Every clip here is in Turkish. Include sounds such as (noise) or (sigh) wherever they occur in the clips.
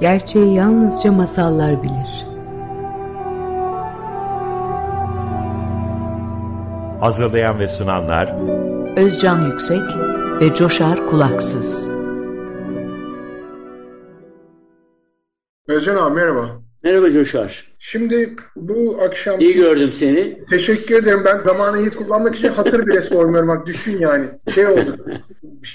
Gerçeği yalnızca masallar bilir. Hazırlayan ve sunanlar Özcan Yüksek ve Coşar Kulaksız. Özcan abi merhaba. Merhaba Coşar. Şimdi bu akşam... İyi gördüm seni. Teşekkür ederim. Ben zamanı iyi kullanmak için hatır bile sormuyorum. Bak düşün yani. Şey oldu.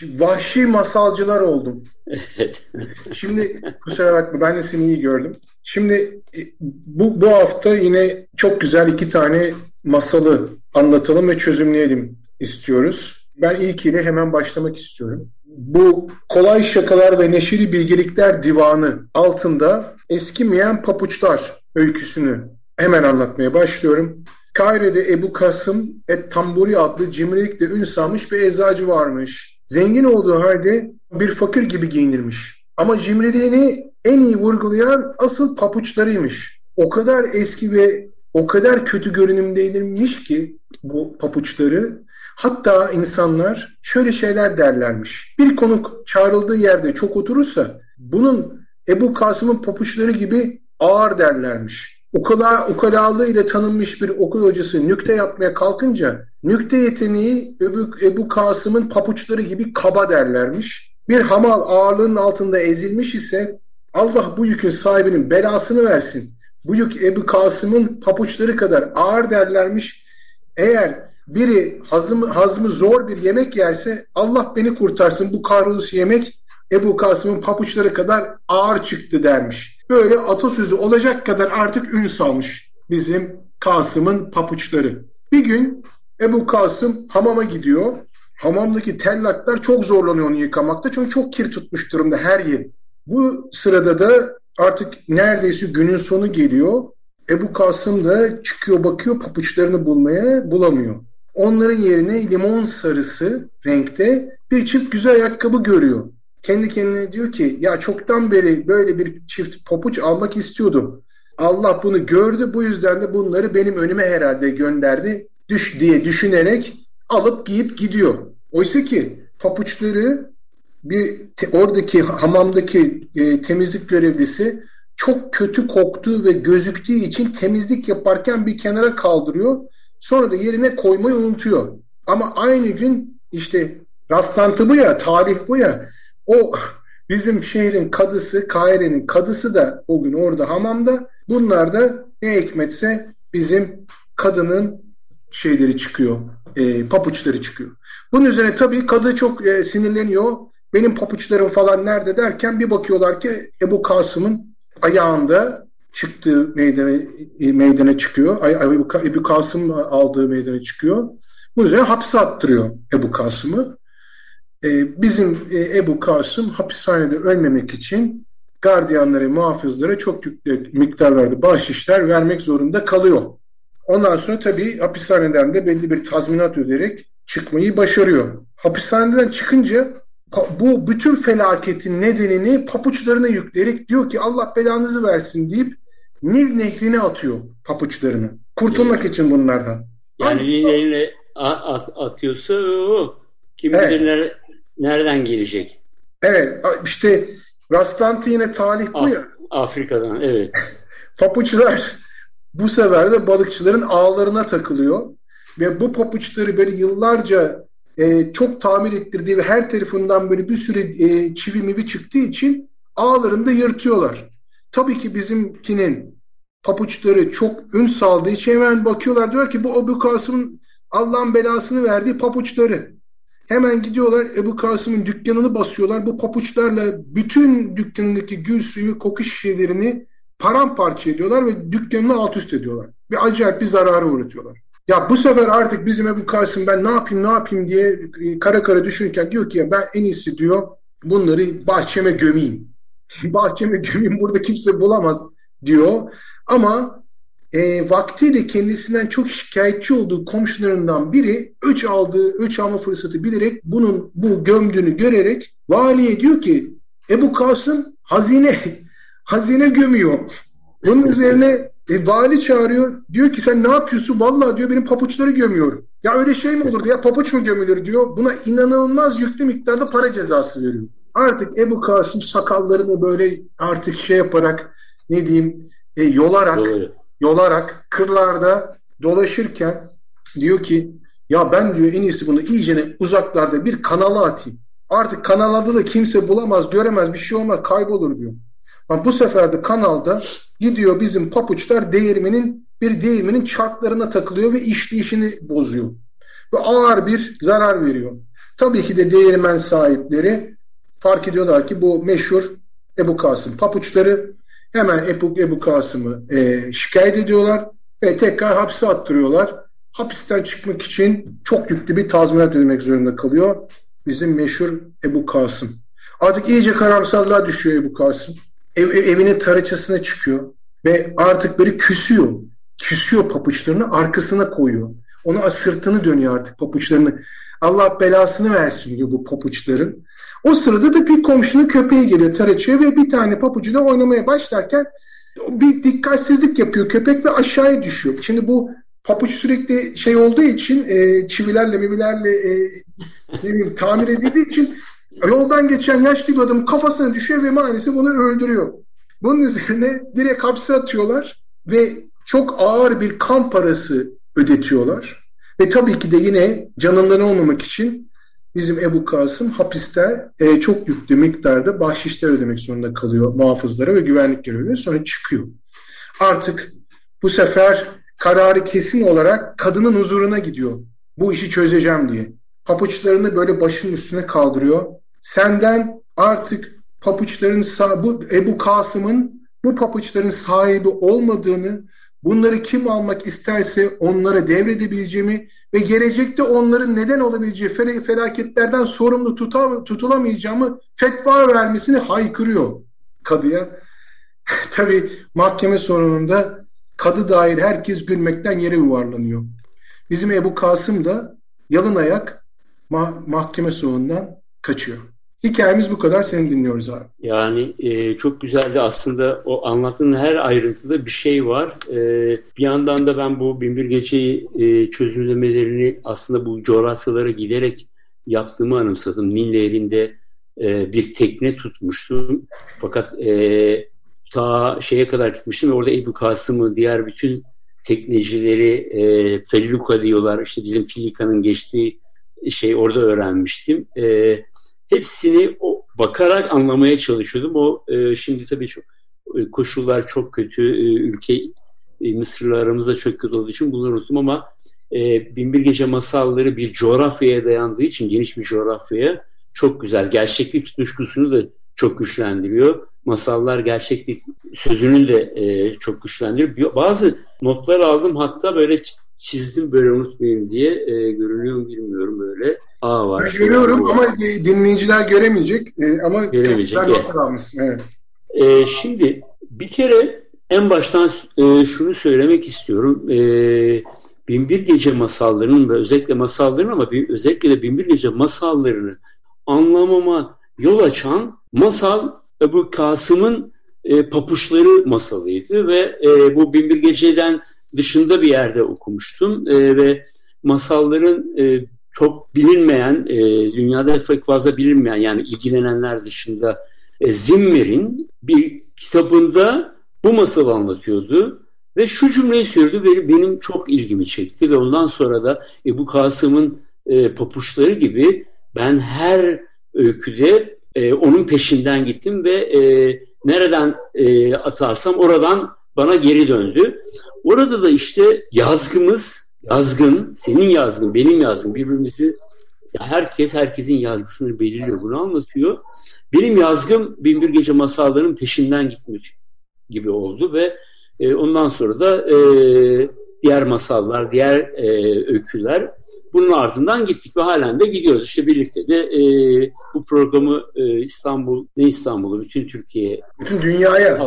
(laughs) Vahşi masalcılar oldum. Evet. Şimdi kusura bakma ben de seni iyi gördüm. Şimdi e, bu, bu hafta yine çok güzel iki tane masalı anlatalım ve çözümleyelim istiyoruz. Ben ilkiyle hemen başlamak istiyorum. Bu kolay şakalar ve neşeli bilgelikler divanı altında eskimeyen papuçlar öyküsünü hemen anlatmaya başlıyorum. Kaire'de Ebu Kasım Et Tamburi adlı cimrilikle ün salmış bir eczacı varmış. Zengin olduğu halde bir fakir gibi giyinirmiş. Ama cimriliğini en iyi vurgulayan asıl papuçlarıymış. O kadar eski ve o kadar kötü görünümdeymiş ki bu papuçları hatta insanlar şöyle şeyler derlermiş. Bir konuk çağrıldığı yerde çok oturursa bunun Ebu Kasım'ın papuçları gibi ağır derlermiş. Ukala, ukalalığı ile tanınmış bir okul hocası nükte yapmaya kalkınca nükte yeteneği Ebu, Ebu Kasım'ın papuçları gibi kaba derlermiş. Bir hamal ağırlığının altında ezilmiş ise Allah bu yükün sahibinin belasını versin. Bu yük Ebu Kasım'ın papuçları kadar ağır derlermiş. Eğer biri hazmı, hazmı zor bir yemek yerse Allah beni kurtarsın bu kahrolus yemek Ebu Kasım'ın papuçları kadar ağır çıktı dermiş. Böyle atasözü olacak kadar artık ün salmış bizim Kasım'ın papuçları. Bir gün Ebu Kasım hamama gidiyor. Hamamdaki tellaklar çok zorlanıyor onu yıkamakta çünkü çok kir tutmuş durumda her yer. Bu sırada da artık neredeyse günün sonu geliyor. Ebu Kasım da çıkıyor bakıyor papuçlarını bulmaya bulamıyor. Onların yerine limon sarısı renkte bir çift güzel ayakkabı görüyor. Kendi kendine diyor ki ya çoktan beri böyle bir çift papuç almak istiyordum. Allah bunu gördü bu yüzden de bunları benim önüme herhalde gönderdi düş diye düşünerek alıp giyip gidiyor. Oysa ki papuçları bir te, oradaki hamamdaki e, temizlik görevlisi çok kötü koktuğu ve gözüktüğü için temizlik yaparken bir kenara kaldırıyor. Sonra da yerine koymayı unutuyor. Ama aynı gün işte rastlantı bu ya, tarih bu ya. O (laughs) bizim şehrin kadısı, Kahire'nin kadısı da o gün orada hamamda. Bunlar da ne hikmetse bizim kadının şeyleri çıkıyor, e, papuçları çıkıyor. Bunun üzerine tabii kadı çok e, sinirleniyor. Benim papuçlarım falan nerede derken bir bakıyorlar ki Ebu Kasım'ın ayağında çıktığı meydana, e, meydana çıkıyor. Ebu, Kasım aldığı meydana çıkıyor. Bunun üzerine hapse attırıyor Ebu Kasım'ı. Ee, bizim e, Ebu Kasım hapishanede ölmemek için gardiyanlara, muhafızlara çok yüklü miktarlarda bahşişler vermek zorunda kalıyor. Ondan sonra tabii hapishaneden de belli bir tazminat öderek çıkmayı başarıyor. Hapishaneden çıkınca bu bütün felaketin nedenini papuçlarına yükleyerek diyor ki Allah belanızı versin deyip Nil nehrine atıyor papuçlarını. Kurtulmak için bunlardan. Yani Nil nehrine at, atıyorsa o kim evet. bilir nereden gelecek? Evet işte rastlantı yine talih bu Af- ya. Afrika'dan evet. (laughs) Papuçlar bu sefer de balıkçıların ağlarına takılıyor. Ve bu papuçları böyle yıllarca e, çok tamir ettirdiği ve her tarafından böyle bir sürü e, çivi mivi çıktığı için ağlarını da yırtıyorlar. Tabii ki bizimkinin papuçları çok ün saldığı için hemen bakıyorlar diyor ki bu Ebu Kasım'ın Allah'ın belasını verdiği papuçları. Hemen gidiyorlar Ebu Kasım'ın dükkanını basıyorlar. Bu papuçlarla bütün dükkanındaki gül suyu koku şişelerini paramparça ediyorlar ve dükkanını alt üst ediyorlar. Bir acayip bir zararı uğratıyorlar. Ya bu sefer artık bizim Ebu Kasım ben ne yapayım ne yapayım diye e, kara kara düşünürken diyor ki ya ben en iyisi diyor bunları bahçeme gömeyim. (laughs) bahçeme gömeyim burada kimse bulamaz diyor. Ama e, vaktiyle kendisinden çok şikayetçi olduğu komşularından biri öç aldığı, öç alma fırsatı bilerek bunun bu gömdüğünü görerek valiye diyor ki Ebu Kasım hazine hazine gömüyor. Bunun üzerine e, vali çağırıyor. Diyor ki sen ne yapıyorsun? Vallahi diyor benim papuçları gömüyor. Ya öyle şey mi olur ya papuç mu gömülür diyor. Buna inanılmaz yüklü miktarda para cezası veriyor. Artık Ebu Kasım sakallarını böyle artık şey yaparak ne diyeyim e, yolarak Doğru. yolarak kırlarda dolaşırken diyor ki ya ben diyor en iyisi bunu iyice uzaklarda bir kanala atayım. Artık kanallarda da kimse bulamaz, göremez, bir şey olmaz, kaybolur diyor. Ama bu sefer de kanalda gidiyor bizim papuçlar değirmenin bir değirmenin çarklarına takılıyor ve işleyişini bozuyor. Ve ağır bir zarar veriyor. Tabii ki de değirmen sahipleri fark ediyorlar ki bu meşhur Ebu Kasım papuçları hemen Ebu, Ebu Kasım'ı e, şikayet ediyorlar ve tekrar hapse attırıyorlar. Hapisten çıkmak için çok yüklü bir tazminat ödemek zorunda kalıyor. Bizim meşhur Ebu Kasım. Artık iyice karamsarlığa düşüyor Ebu Kasım. Ev, evinin tarıçasına çıkıyor ve artık böyle küsüyor. Küsüyor papuçlarını arkasına koyuyor. Ona sırtını dönüyor artık papuçlarını. Allah belasını versin diyor bu papuçların. O sırada da bir komşunun köpeği geliyor tarıçaya ve bir tane papucuyla oynamaya başlarken bir dikkatsizlik yapıyor köpek ve aşağıya düşüyor. Şimdi bu papuç sürekli şey olduğu için e, çivilerle mivilerle e, ne bileyim tamir edildiği için yoldan geçen yaşlı bir adam kafasına düşüyor ve maalesef onu öldürüyor. Bunun üzerine direkt hapse atıyorlar ve çok ağır bir kan parası ödetiyorlar. Ve tabii ki de yine canından olmamak için bizim Ebu Kasım hapiste e, çok yüklü miktarda bahşişler ödemek zorunda kalıyor muhafızlara ve güvenlik görevlilerine sonra çıkıyor. Artık bu sefer kararı kesin olarak kadının huzuruna gidiyor. Bu işi çözeceğim diye. Papuçlarını böyle başının üstüne kaldırıyor. Senden artık papuçların bu Ebu Kasım'ın bu papuçların sahibi olmadığını, bunları kim almak isterse onlara devredebileceğimi ve gelecekte onların neden olabileceği felaketlerden sorumlu tutulamayacağımı fetva vermesini haykırıyor kadıya. (laughs) Tabi mahkeme sonunda kadı dahil herkes gülmekten yere yuvarlanıyor. Bizim Ebu Kasım da yalın ayak ma- mahkeme sonundan kaçıyor. Hikayemiz bu kadar. Seni dinliyoruz abi. Yani e, çok güzeldi aslında o anlattığın her ayrıntıda bir şey var. E, bir yandan da ben bu Binbir Gece'yi e, çözümlemelerini aslında bu coğrafyalara giderek yaptığımı anımsadım. Nil Nehri'nde e, bir tekne tutmuştum. Fakat e, ta şeye kadar gitmiştim orada Ebu Kasım'ı diğer bütün teknecileri e, Felluka diyorlar. İşte bizim Filika'nın geçtiği şey orada öğrenmiştim. E, hepsini o, bakarak anlamaya çalışıyordum. O e, şimdi tabii çok e, koşullar çok kötü. E, ülke e, Mısır'la aramızda çok kötü olduğu için bunları unuttum ama e, Binbir Gece masalları bir coğrafyaya dayandığı için geniş bir coğrafyaya çok güzel. Gerçeklik tutuşkusunu da çok güçlendiriyor. Masallar gerçeklik sözünü de e, çok güçlendiriyor. Bazı notlar aldım hatta böyle çizdim böyle unutmayayım diye e, görünüyor mu bilmiyorum böyle. A var. Ben görüyorum var. ama dinleyiciler göremeyecek e, ama göremeyecek. Almışsın. Evet. E, şimdi bir kere en baştan e, şunu söylemek istiyorum. E, Binbir Gece masallarının ve özellikle masallarının ama bir, özellikle de Binbir Gece masallarını anlamama yol açan masal Ebu Kasım'ın e, Papuçları masalıydı ve e, bu Binbir Gece'den dışında bir yerde okumuştum e, ve masalların e, çok bilinmeyen, e, dünyada pek fazla bilinmeyen yani ilgilenenler dışında e, Zimmer'in bir kitabında bu masalı anlatıyordu. Ve şu cümleyi söyledi ve benim çok ilgimi çekti ve ondan sonra da Ebu Kasım'ın e, papuçları gibi ben her öyküde e, onun peşinden gittim ve e, nereden e, atarsam oradan bana geri döndü. Orada da işte yazgımız, yazgın, senin yazgın, benim yazgın birbirimizi ya herkes herkesin yazgısını belirliyor. Bunu anlatıyor. Benim yazgım Binbir Gece masallarının peşinden gitmiş gibi oldu ve e, ondan sonra da e, diğer masallar, diğer e, öyküler bunun ardından gittik ve halen de gidiyoruz. İşte birlikte de e, bu programı e, İstanbul, ne İstanbul'u, bütün Türkiye, bütün dünyaya,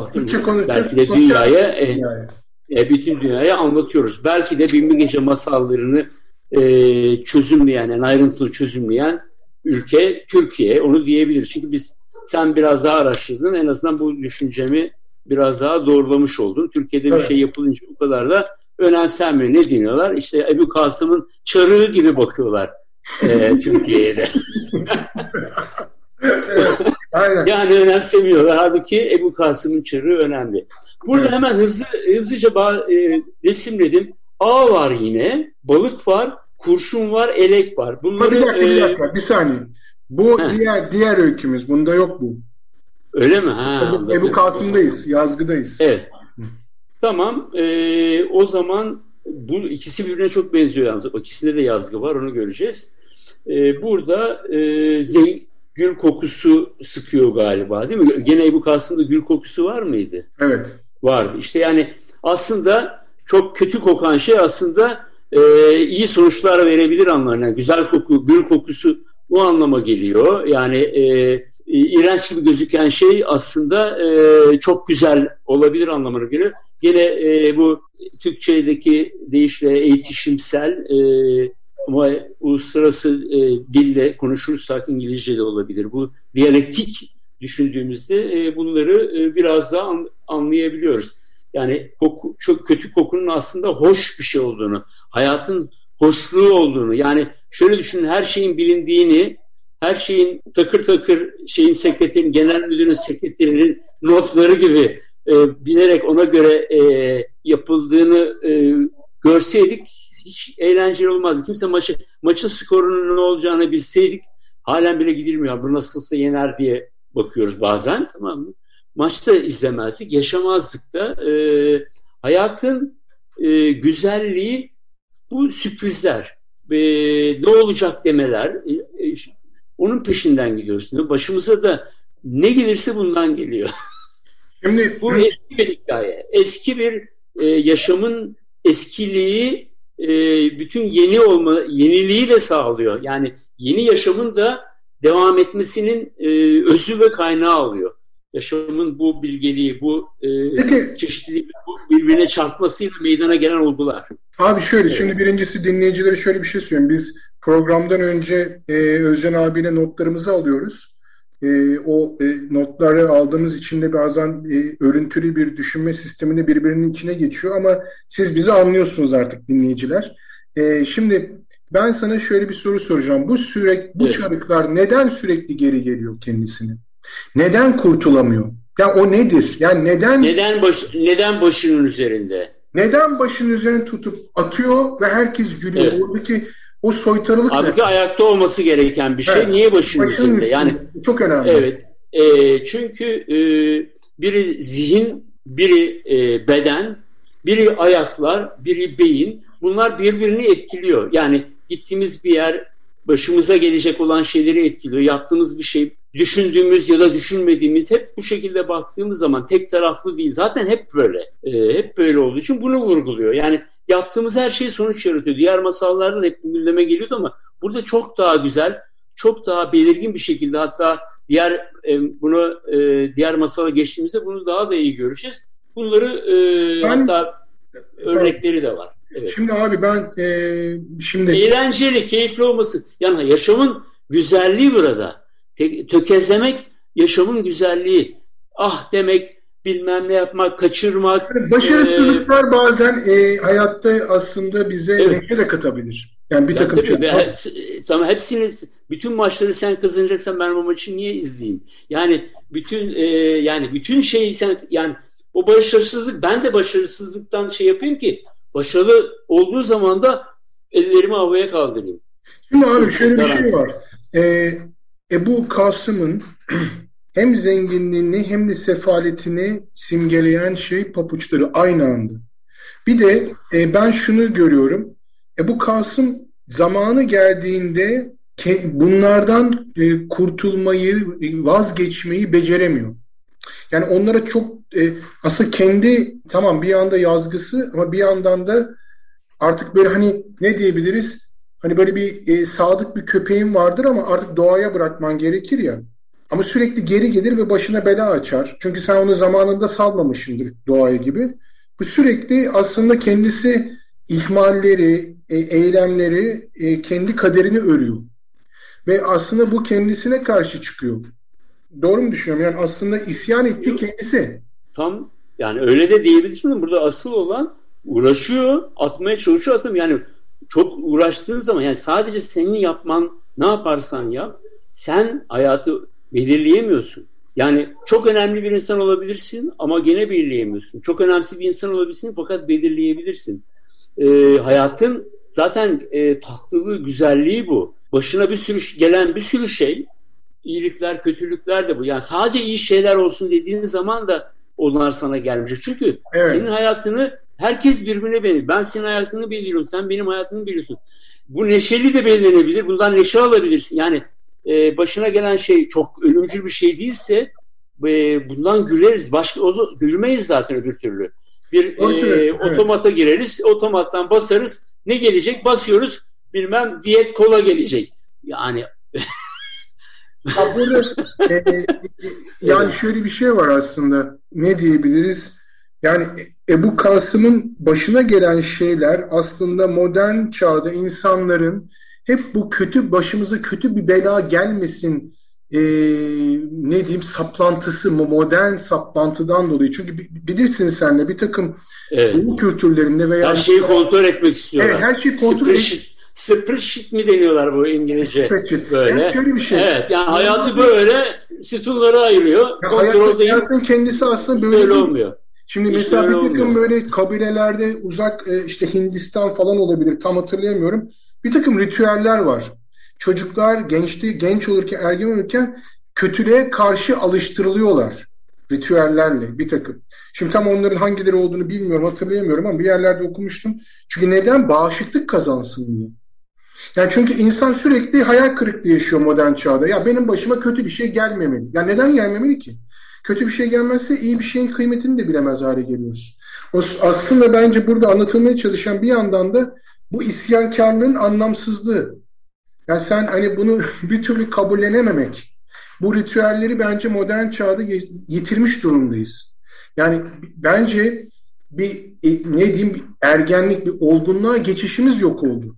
konu, belki de dünyaya, e, dünyaya. E, bütün dünyaya anlatıyoruz. Belki de Binbir Gece masallarını e, çözümleyen, yani ayrıntılı çözümleyen ülke Türkiye. Onu diyebiliriz. Çünkü biz sen biraz daha araştırdın. En azından bu düşüncemi biraz daha doğrulamış oldun. Türkiye'de evet. bir şey yapılınca bu kadar da önemsenmiyor. Ne deniyorlar? İşte Ebu Kasım'ın çarığı gibi bakıyorlar e, (laughs) Türkiye'ye de. Aynen. Yani önemsemiyorlar. Halbuki Ebu Kasım'ın çarığı önemli. Burada evet. hemen hızlı hızlıca e, resimledim. A var yine, balık var, kurşun var, elek var. Bunları, bir dakika, bir dakika, bir saniye. Bu Heh. diğer diğer öykümüz. Bunda yok bu. Öyle mi? Ha, Ebu, Ebu Kasım'dayız, yazgıdayız. Evet. Tamam. Ee, o zaman bu ikisi birbirine çok benziyor yalnız. İkisinde de yazgı var, onu göreceğiz. Ee, burada e, zey, gül kokusu sıkıyor galiba değil mi? Gene Ebu Kasım'da gül kokusu var mıydı? Evet. Vardı. İşte yani aslında çok kötü kokan şey aslında e, iyi sonuçlar verebilir anlamına. Güzel koku, gül kokusu bu anlama geliyor. Yani e, iğrenç gibi gözüken şey aslında e, çok güzel olabilir anlamına geliyor. Gene e, bu Türkçedeki deyişle eğitişimsel e, ama uluslararası e, dille konuşursak İngilizce de olabilir. Bu diyalektik düşündüğümüzde e, bunları e, biraz daha an, anlayabiliyoruz. Yani koku, çok kötü kokunun aslında hoş bir şey olduğunu, hayatın hoşluğu olduğunu. Yani şöyle düşünün her şeyin bilindiğini, her şeyin takır takır şeyin sekreterin, genel müdürün sekreterinin notları gibi e, bilerek ona göre e, yapıldığını e, görseydik hiç eğlenceli olmazdı. Kimse maçı, maçın skorunun ne olacağını bilseydik halen bile gidilmiyor. Bu nasılsa yener diye bakıyoruz bazen tamam mı? Maçta izlemezdik, yaşamazdık da. E, hayatın e, güzelliği bu sürprizler. E, ne olacak demeler. E, e, onun peşinden gidiyoruz. Başımıza da ne gelirse bundan geliyor. (laughs) Şimdi bu eski bir hikaye. Eski bir e, yaşamın eskiliği e, bütün yeni olma yeniliği de sağlıyor. Yani yeni yaşamın da devam etmesinin e, özü ve kaynağı alıyor. Yaşamın bu bilgeliği, bu e, çeşitliliği, bu birbirine çarpmasıyla meydana gelen olgular. Abi şöyle, evet. şimdi birincisi dinleyicilere şöyle bir şey söyleyeyim. Biz programdan önce e, Özcan abiyle notlarımızı alıyoruz e, o e, notları aldığımız için de bazen e, örüntülü bir düşünme sisteminde birbirinin içine geçiyor ama siz bizi anlıyorsunuz artık dinleyiciler. E, şimdi ben sana şöyle bir soru soracağım. Bu sürekli bu evet. çarıklar neden sürekli geri geliyor kendisini? Neden kurtulamıyor? Ya o nedir? Yani neden neden baş, neden başının üzerinde? Neden başının üzerine tutup atıyor ve herkes gülüyor? Evet. Oradaki o soytarılık Halbuki ayakta olması gereken bir şey. Evet. Niye başının, başının üzerinde? Üstünde. Yani çok önemli. Evet. E, çünkü e, biri zihin, biri e, beden, biri ayaklar, biri beyin. Bunlar birbirini etkiliyor. Yani gittiğimiz bir yer başımıza gelecek olan şeyleri etkiliyor. Yaptığımız bir şey, düşündüğümüz ya da düşünmediğimiz hep bu şekilde baktığımız zaman tek taraflı değil. Zaten hep böyle. E, hep böyle olduğu için bunu vurguluyor. Yani yaptığımız her şey sonuç yaratıyor. Diğer masallarda da hep bu gündeme geliyordu ama burada çok daha güzel, çok daha belirgin bir şekilde hatta diğer e, bunu e, diğer masala geçtiğimizde bunu daha da iyi göreceğiz. Bunları e, ben, hatta örnekleri de var. Evet. Şimdi abi ben e, şimdi eğlenceli, keyifli olması. Yani yaşamın güzelliği burada. Tökezlemek yaşamın güzelliği. Ah demek, bilmem ne yapmak, kaçırmak. Yani başarısızlıklar e, bazen e, hayatta aslında bize evet. neşe de katabilir. Yani bir ya takım tabii, hep, tamam hepsini bütün maçları sen kazanacaksan ben o maçı niye izleyeyim? Yani bütün e, yani bütün şeyi sen yani o başarısızlık ben de başarısızlıktan şey yapayım ki başarılı olduğu zaman da ellerimi havaya kaldırayım. Şimdi abi şöyle bir şey var. Ee, Ebu Kasım'ın (clears throat) hem zenginliğini hem de sefaletini simgeleyen şey papuçları aynı anda. Bir de e, ben şunu görüyorum. Ebu Kasım zamanı geldiğinde bunlardan e, kurtulmayı, e, vazgeçmeyi beceremiyor. Yani onlara çok e, aslında kendi tamam bir yanda yazgısı ama bir yandan da artık böyle hani ne diyebiliriz? Hani böyle bir e, sadık bir köpeğin vardır ama artık doğaya bırakman gerekir ya. Ama sürekli geri gelir ve başına bela açar. Çünkü sen onu zamanında salmamışsındır doğaya gibi. Bu sürekli aslında kendisi ihmalleri, e, eylemleri, e, kendi kaderini örüyor. Ve aslında bu kendisine karşı çıkıyor. Doğru mu düşünüyorum? Yani aslında isyan etti kendisi. Tam yani öyle de diyebilirsin. Burada asıl olan uğraşıyor, atmaya çalışıyor atım. Yani çok uğraştığın zaman yani sadece senin yapman ne yaparsan yap sen hayatı Belirleyemiyorsun. Yani çok önemli bir insan olabilirsin ama gene belirleyemiyorsun. Çok önemli bir insan olabilirsin fakat belirleyebilirsin. E, hayatın zaten e, tatlılığı, güzelliği bu. Başına bir sürü gelen bir sürü şey, iyilikler, kötülükler de bu. Yani sadece iyi şeyler olsun dediğin zaman da onlar sana gelmiş. Çünkü evet. senin hayatını herkes birbirine belirliyor. Ben senin hayatını belirliyorum, sen benim hayatımı biliyorsun. Bu neşeli de belirlenebilir. Bundan neşe alabilirsin. Yani e, başına gelen şey çok ölümcül bir şey değilse e, bundan güleriz. Başka o, gülmeyiz zaten öbür türlü. Bir e, otomata gireriz, otomattan basarız. Ne gelecek? Basıyoruz. Bilmem diyet kola gelecek. Yani (laughs) ya burada, (laughs) e, e, yani şöyle bir şey var aslında. Ne diyebiliriz? Yani Ebu Kasım'ın başına gelen şeyler aslında modern çağda insanların hep bu kötü başımıza kötü bir bela gelmesin e, ne diyeyim saplantısı mı modern saplantıdan dolayı. Çünkü bilirsin senle bir takım evet. bu kültürlerinde veya her şeyi kontrol etmek istiyorlar. Evet, her şeyi kontrol etmek Spreadsheet mi deniyorlar bu İngilizce? Böyle. Yani şöyle bir şey. Evet yani hayatı böyle sütunlara ayırıyor. Ya hayatın, hayatın kendisi aslında böyle, böyle olmuyor. Şimdi Hiç mesela bir takım böyle kabilelerde uzak e, işte Hindistan falan olabilir tam hatırlayamıyorum. Bir takım ritüeller var. Çocuklar gençti, genç olurken, ergen olurken kötülüğe karşı alıştırılıyorlar ritüellerle bir takım. Şimdi tam onların hangileri olduğunu bilmiyorum, hatırlayamıyorum ama bir yerlerde okumuştum. Çünkü neden? Bağışıklık kazansın diye. Yani çünkü insan sürekli hayal kırıklığı yaşıyor modern çağda. Ya benim başıma kötü bir şey gelmemeli. Ya neden gelmemeli ki? Kötü bir şey gelmezse iyi bir şeyin kıymetini de bilemez hale geliyoruz. O, aslında bence burada anlatılmaya çalışan bir yandan da bu isyankarlığın anlamsızlığı. Yani sen hani bunu (laughs) bir türlü kabullenememek. Bu ritüelleri bence modern çağda yitirmiş durumdayız. Yani bence bir e, ne diyeyim ergenlik, bir olgunluğa geçişimiz yok oldu.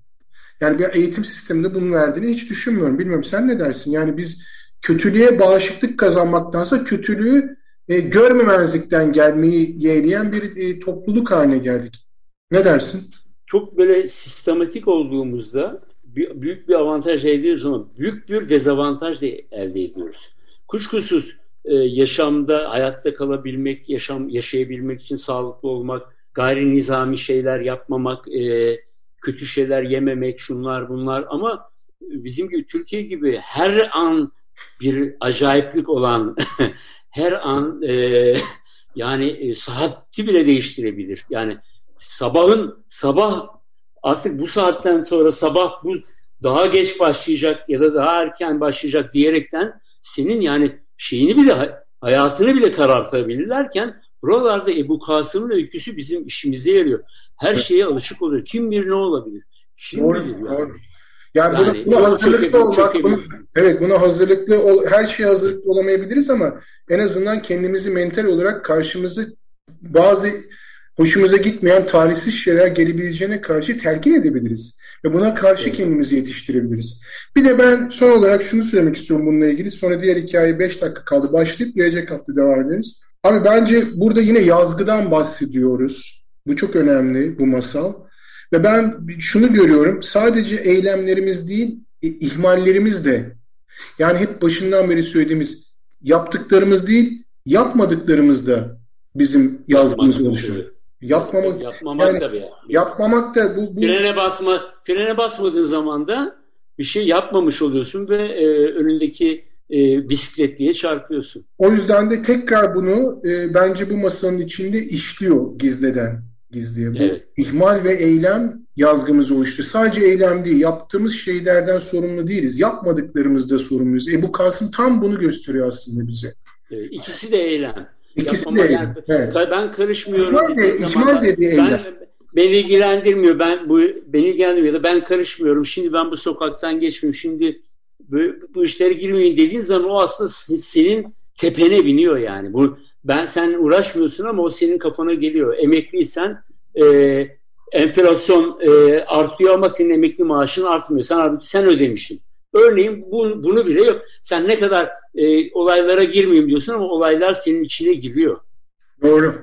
Yani bir eğitim sisteminde bunu verdiğini hiç düşünmüyorum. Bilmiyorum sen ne dersin? Yani biz kötülüğe bağışıklık kazanmaktansa kötülüğü e, görmemezlikten gelmeyi yeğleyen bir e, topluluk haline geldik. Ne dersin? Çok böyle sistematik olduğumuzda büyük bir avantaj elde ediyoruz ama büyük bir dezavantaj da elde ediyoruz. Kuşkusuz e, yaşamda hayatta kalabilmek, yaşam yaşayabilmek için sağlıklı olmak, gayri nizami şeyler yapmamak, e, kötü şeyler yememek, şunlar bunlar ama bizim gibi Türkiye gibi her an bir acayiplik olan (laughs) her an e, yani e, saati bile değiştirebilir. Yani sabahın sabah artık bu saatten sonra sabah bu daha geç başlayacak ya da daha erken başlayacak diyerekten senin yani şeyini bile hayatını bile karartabilirlerken buralarda Ebu Kasım'ın öyküsü bizim işimize yarıyor. Her şeye alışık oluyor. Kim bir ne olabilir? Kim doğru, bilir yani? Doğru. Yani, yani buna, buna hazırlıklı çok, olmak, bunu, evet buna hazırlıklı ol, her şeye hazırlıklı olamayabiliriz ama en azından kendimizi mental olarak karşımızı bazı hoşumuza gitmeyen tarihsiz şeyler gelebileceğine karşı telkin edebiliriz. Ve buna karşı evet. kendimizi yetiştirebiliriz. Bir de ben son olarak şunu söylemek istiyorum bununla ilgili. Sonra diğer hikaye 5 dakika kaldı. Başlayıp gelecek hafta devam ederiz. Abi bence burada yine yazgıdan bahsediyoruz. Bu çok önemli bu masal. Ve ben şunu görüyorum. Sadece eylemlerimiz değil, ihmallerimiz de yani hep başından beri söylediğimiz yaptıklarımız değil, yapmadıklarımız da bizim yazgımız oluşuyor. Yapmamak, yapmamak yani, tabii. Yani. Yapmamak da bu, bu... Frene basma, frene basmadığın zaman da bir şey yapmamış oluyorsun ve e, önündeki e, bisikletliye çarpıyorsun. O yüzden de tekrar bunu e, bence bu masanın içinde işliyor gizleden gizliye. Bu evet. ihmal ve eylem yazgımız oluştu. Sadece eylem değil, yaptığımız şeylerden sorumlu değiliz. Yapmadıklarımızda sorumluyuz. Ebu Kasım tam bunu gösteriyor aslında bize. Evet, ikisi de eylem. İkisi de eylem. Evet. Ben karışmıyorum. İhmal, de, ihmal dedi eylem. Ben, beni ilgilendirmiyor. Ben bu beni ilgilendirmiyor da ben karışmıyorum. Şimdi ben bu sokaktan geçmiyorum. Şimdi bu, işlere girmeyin dediğin zaman o aslında senin tepene biniyor yani. Bu ben sen uğraşmıyorsun ama o senin kafana geliyor. Emekliysen e, enflasyon e, artıyor ama senin emekli maaşın artmıyor. Sen sen ödemişsin. Örneğin bu, bunu bile yok. Sen ne kadar e, olaylara girmeyeyim diyorsun ama olaylar senin içine giriyor. Doğru.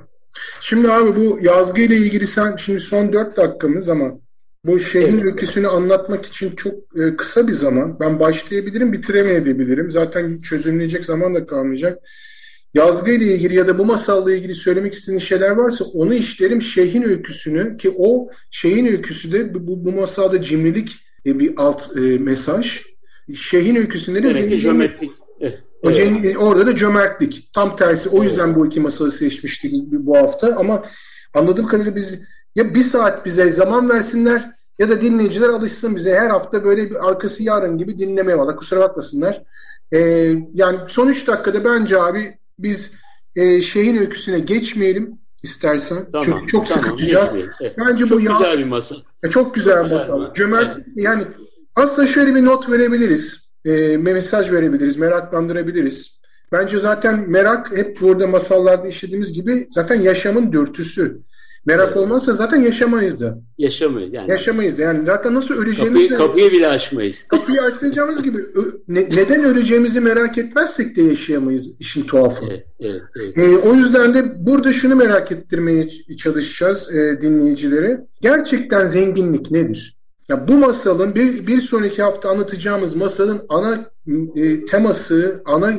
Şimdi abi bu yazgı ile ilgili sen şimdi son dört dakikamız ama Bu şeyhin evet. öyküsünü anlatmak için çok e, kısa bir zaman. Ben başlayabilirim, bitiremeyebilirim. Zaten çözümleyecek zaman da kalmayacak. Yazgı ile ilgili ya da bu masalla ilgili söylemek istediğiniz şeyler varsa onu işlerim. Şeyhin öyküsünü ki o şeyhin öyküsü de bu, bu masalda cimrilik e, bir alt e, mesaj. Şeyhin öyküsünde de zenginlik. Geometrik. Evet. O evet. orada da cömertlik. Tam tersi. O yüzden bu iki masalı seçmiştik bu hafta. Ama anladığım kadarıyla biz ya bir saat bize zaman versinler ya da dinleyiciler alışsın bize her hafta böyle bir arkası yarın gibi dinlemeye valla kusura bakmasınlar. Ee, yani son üç dakikada bence abi biz e, şeyin öyküsüne geçmeyelim istersen. Tamam, Çünkü çok tamam, sıkıcı. Evet. Bence çok bu güzel ya, bir masa. Çok güzel bir masa. Cömert evet. yani aslında şöyle bir not verebiliriz. E, mesaj verebiliriz, meraklandırabiliriz. Bence zaten merak hep burada masallarda işlediğimiz gibi zaten yaşamın dürtüsü. Merak evet. olmazsa zaten yaşamayız da. Yaşamayız yani. Yaşamayız yani. Zaten nasıl öleceğimizi... Kapıyı, kapıyı bile açmayız. (laughs) Kapıyı açmayacağımız gibi ne, neden öleceğimizi merak etmezsek de yaşayamayız işin tuhafı. Evet, evet, evet. E, o yüzden de burada şunu merak ettirmeye çalışacağız e, dinleyicilere. Gerçekten zenginlik nedir? Ya bu masalın bir, bir sonraki hafta anlatacağımız masalın ana e, teması, ana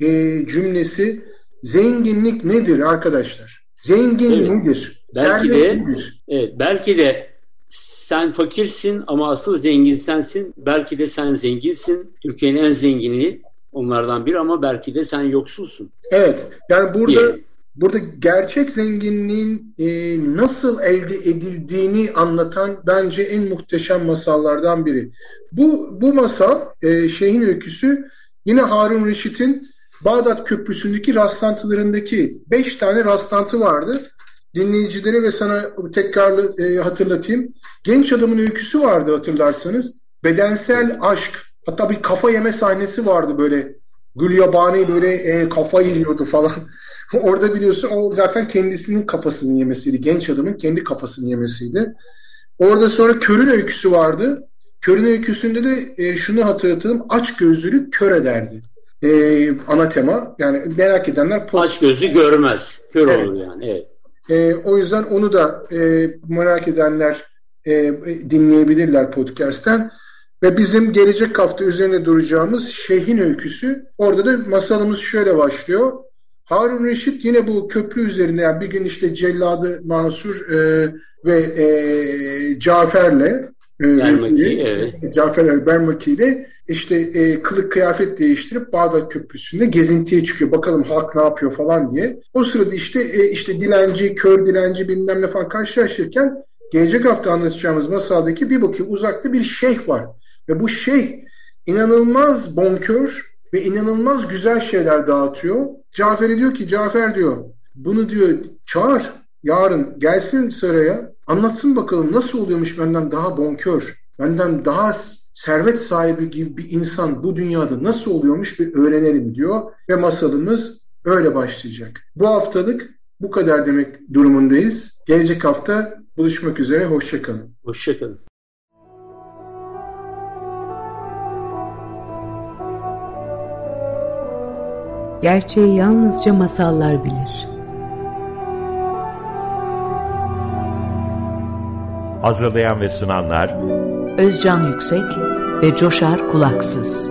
e, cümlesi zenginlik nedir arkadaşlar? Zengin evet. nedir? Belki de evet, belki de sen fakirsin ama asıl zengin sensin. Belki de sen zenginsin. Türkiye'nin en zengini onlardan biri ama belki de sen yoksulsun. Evet. Yani burada diye. burada gerçek zenginliğin e, nasıl elde edildiğini anlatan bence en muhteşem masallardan biri. Bu bu masal e, şeyhin öyküsü yine Harun Reşit'in Bağdat Köprüsü'ndeki rastlantılarındaki beş tane rastlantı vardı dinleyicilere ve sana tekrar e, hatırlatayım. Genç adamın öyküsü vardı hatırlarsanız. Bedensel aşk. Hatta bir kafa yeme sahnesi vardı böyle. Gülyabani böyle e, kafa yiyordu falan. (laughs) Orada biliyorsun o zaten kendisinin kafasını yemesiydi. Genç adamın kendi kafasını yemesiydi. Orada sonra körün öyküsü vardı. Körün öyküsünde de e, şunu hatırlatalım. Aç gözlülük kör ederdi. E, ana tema. Yani merak edenler... Aç gözü görmez. Kör evet. olur yani. Evet. E, o yüzden onu da e, merak edenler e, dinleyebilirler podcast'ten. Ve bizim gelecek hafta üzerine duracağımız Şeyhin Öyküsü. Orada da masalımız şöyle başlıyor. Harun Reşit yine bu köprü üzerinde yani bir gün işte Celladı Mansur e, ve e, Cafer'le Bermaki, evet. Cafer el-Bermaki ile işte e, kılık kıyafet değiştirip Bağdat Köprüsü'nde gezintiye çıkıyor. Bakalım halk ne yapıyor falan diye. O sırada işte e, işte dilenci, kör dilenci bilmem ne falan karşılaşırken gelecek hafta anlatacağımız masaldaki bir bakıyor uzakta bir şeyh var. Ve bu şeyh inanılmaz bonkör ve inanılmaz güzel şeyler dağıtıyor. Cafer'e diyor ki Cafer diyor bunu diyor çağır yarın gelsin saraya anlatsın bakalım nasıl oluyormuş benden daha bonkör, benden daha servet sahibi gibi bir insan bu dünyada nasıl oluyormuş bir öğrenelim diyor ve masalımız öyle başlayacak. Bu haftalık bu kadar demek durumundayız. Gelecek hafta buluşmak üzere. Hoşçakalın. Hoşçakalın. Gerçeği yalnızca masallar bilir. Hazırlayan ve sunanlar Özcan Yüksek ve Coşar Kulaksız.